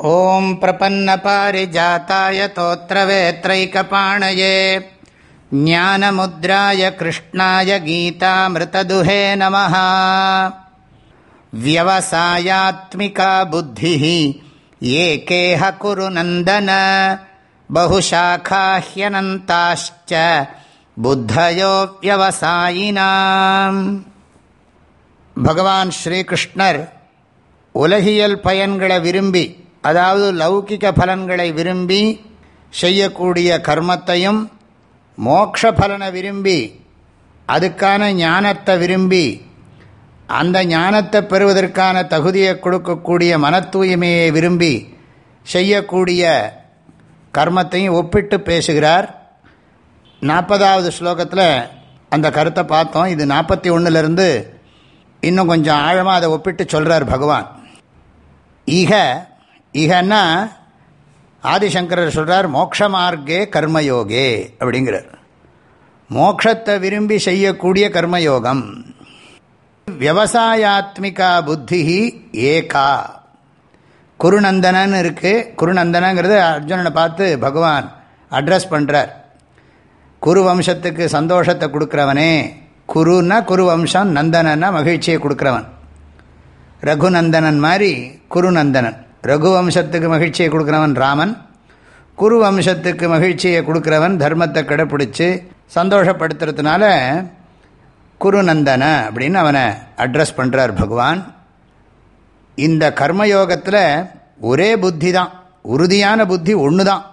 ॐ प्रपन्नपारिजाताय तोत्रवेत्रैकपाणये ज्ञानमुद्राय कृष्णाय गीतामृतदुहे नमः व्यवसायात्मिका बुद्धिः एकेह कुरु नन्दन बहुशाखा ह्यनन्ताश्च बुद्धयो व्यवसायिनाम् பகவான் ஸ்ரீகிருஷ்ணர் உலகியல் பயன்களை விரும்பி அதாவது லௌகிக பலன்களை விரும்பி செய்யக்கூடிய கர்மத்தையும் மோக்ஷ பலனை விரும்பி அதுக்கான ஞானத்தை விரும்பி அந்த ஞானத்தை பெறுவதற்கான தகுதியை கொடுக்கக்கூடிய மன தூய்மையை விரும்பி செய்யக்கூடிய கர்மத்தையும் ஒப்பிட்டு பேசுகிறார். நாற்பதாவது ஸ்லோகத்தில் அந்த கருத்தை பார்த்தோம். இது நாற்பத்தி ஒன்றுலேருந்து இன்னும் கொஞ்சம் ஆழமாக அதை ஒப்பிட்டு சொல்கிறார் பகவான். ஈக ஈகன்னா ஆதிசங்கரர் சொல்கிறார் மோக்ஷ மார்க்கே கர்மயோகே அப்படிங்கிறார். மோக்ஷத்தை விரும்பி செய்யக்கூடிய கர்மயோகம். விவசாயாத்மிகா புத்தி ஏகா. குருநந்தனன் இருக்குது குருநந்தனங்கிறது அர்ஜுனனை பார்த்து பகவான் அட்ரஸ் பண்ணுறார் குரு வம்சத்துக்கு சந்தோஷத்தை கொடுக்குறவனே. குருன்னா குரு வம்சம் நந்தனன்னா மகிழ்ச்சியை கொடுக்குறவன். ரகுநந்தனன் மாதிரி குருநந்தனன். ரகுவம்சத்துக்கு மகிழ்ச்சியை கொடுக்குறவன் ராமன் குரு வம்சத்துக்கு மகிழ்ச்சியை கொடுக்குறவன் தர்மத்தை கடைப்பிடிச்சு சந்தோஷப்படுத்துறதுனால குருநந்தன அப்படின்னு அவனை அட்ரஸ் பண்ணுறார் பகவான். இந்த கர்மயோகத்தில் ஒரே புத்தி தான் உறுதியான புத்தி ஒன்று தான்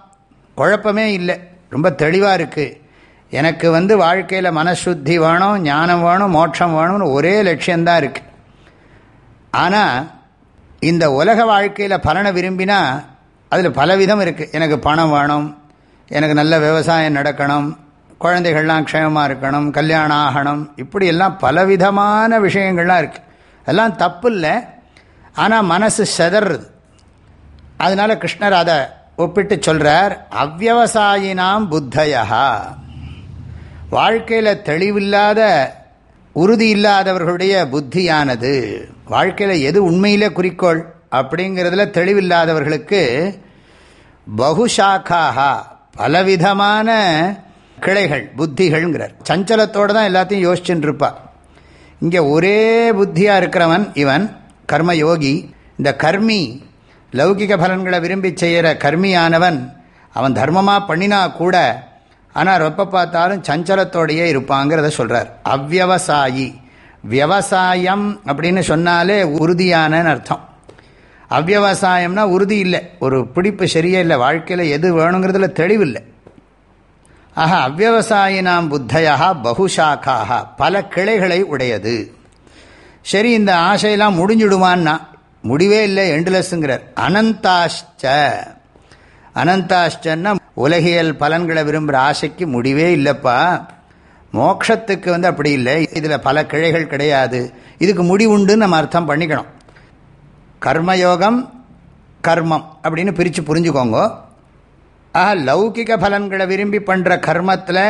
குழப்பமே இல்லை ரொம்ப தெளிவாக இருக்குது எனக்கு வந்து வாழ்க்கையில் மனசுத்தி வேணும் ஞானம் வேணும் மோட்சம் வேணும்னு ஒரே லட்சியம்தான் இருக்குது ஆனால் இந்த உலக வாழ்க்கையில் பலனை விரும்பினா அதில் பலவிதம் இருக்குது எனக்கு பணம் வேணும் எனக்கு நல்ல விவசாயம் நடக்கணும் குழந்தைகள்லாம் க்ஷேமமாக இருக்கணும் கல்யாணம் ஆகணும். இப்படியெல்லாம் பலவிதமான விஷயங்கள்லாம் இருக்குது அதெல்லாம் தப்பு இல்லை ஆனால் மனசு செதறது. அதனால் கிருஷ்ணர் அதை ஒப்பிட்டு சொல்கிறார் அவ்வவசாயினாம் புத்தயா வாழ்க்கையில் தெளிவில்லாத உறுதி இல்லாதவர்களுடைய புத்தியானது. வாழ்க்கையில் எது உண்மையிலே குறிக்கோள் அப்படிங்கிறதுல தெளிவில்லாதவர்களுக்கு பகுஷாக்காக பலவிதமான கிளைகள் புத்திகள்ங்கிறார். சஞ்சலத்தோடு தான் எல்லாத்தையும் யோசிச்சுட்டு இருப்பா இங்கே ஒரே புத்தியாக இருக்கிறவன் இவன் கர்மயோகி. இந்த கர்மி லௌகிக பலன்களை விரும்பி செய்கிற கர்மியானவன் அவன் தர்மமாக பண்ணினா கூட ஆனால் எப்போ பார்த்தாலும் சஞ்சலத்தோடையே இருப்பாங்கிறத சொல்கிறார் அவ்வவசாயி. விவசாயம் அப்படின்னு சொன்னாலே உறுதியான அர்த்தம். அவ்வசாயம்னா உறுதி இல்லை. ஒரு பிடிப்பு சரியே இல்லை. வாழ்க்கையில் எது வேணுங்கிறதுல தெளிவில்லை. ஆக அவ்வவசாயினாம் புத்தையாக பகுஷாக்காக பல கிளைகளை உடையது. சரி இந்த ஆசையெல்லாம் முடிஞ்சுடுவான்னா முடிவே இல்லை எண்டுலஸ்ங்கிறார் அனந்தாஷ்ட அனந்தாஷ்டன்னா உலகியல் பலன்களை விரும்புகிற ஆசைக்கு முடிவே இல்லைப்பா. மோக்ஷத்துக்கு வந்து அப்படி இல்லை. இதில் பல கிளைகள் கிடையாது. இதுக்கு முடிவுண்டுன்னு நம்ம அர்த்தம் பண்ணிக்கணும். கர்மயோகம் கர்மம் அப்படின்னு பிரித்து புரிஞ்சுக்கோங்க. ஆக லௌகிக பலன்களை விரும்பி பண்ணுற கர்மத்தில்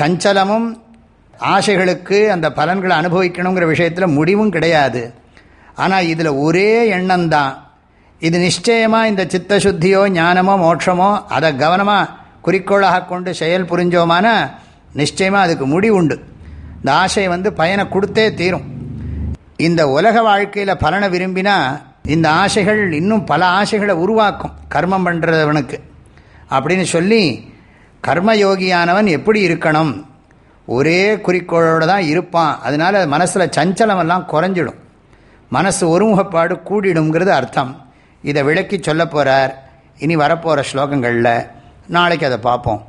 சஞ்சலமும் ஆசைகளுக்கு அந்த பலன்களை அனுபவிக்கணுங்கிற விஷயத்தில் முடிவும் கிடையாது. ஆனால் இதில் ஒரே எண்ணம் தான் இது நிச்சயமாக இந்த சித்தசுத்தியோ ஞானமோ மோட்சமோ அதை கவனமாக குறிக்கோளாக கொண்டு செயல் புரிஞ்சோமான நிச்சயமாக அதுக்கு முடி உண்டு. இந்த ஆசை வந்து பயனை கொடுத்தே தீரும். இந்த உலக வாழ்க்கையில் பலனை விரும்பினா இந்த ஆசைகள் இன்னும் பல ஆசைகளை உருவாக்கும் கர்மம் பண்ணுறவனுக்கு அப்படின்னு சொல்லி கர்மயோகியானவன் எப்படி இருக்கணும்? ஒரே குறிக்கோளோடு தான் இருப்பான். அதனால் மனசில் சஞ்சலமெல்லாம் குறைஞ்சிடும். மனசு ஒருமுகப்பாடு கூடிடுங்கிறது அர்த்தம். இதை விளக்கி சொல்ல போகிறார் இனி வரப்போகிற ஸ்லோகங்களில் நாளைக்கு அதை பார்ப்போம்.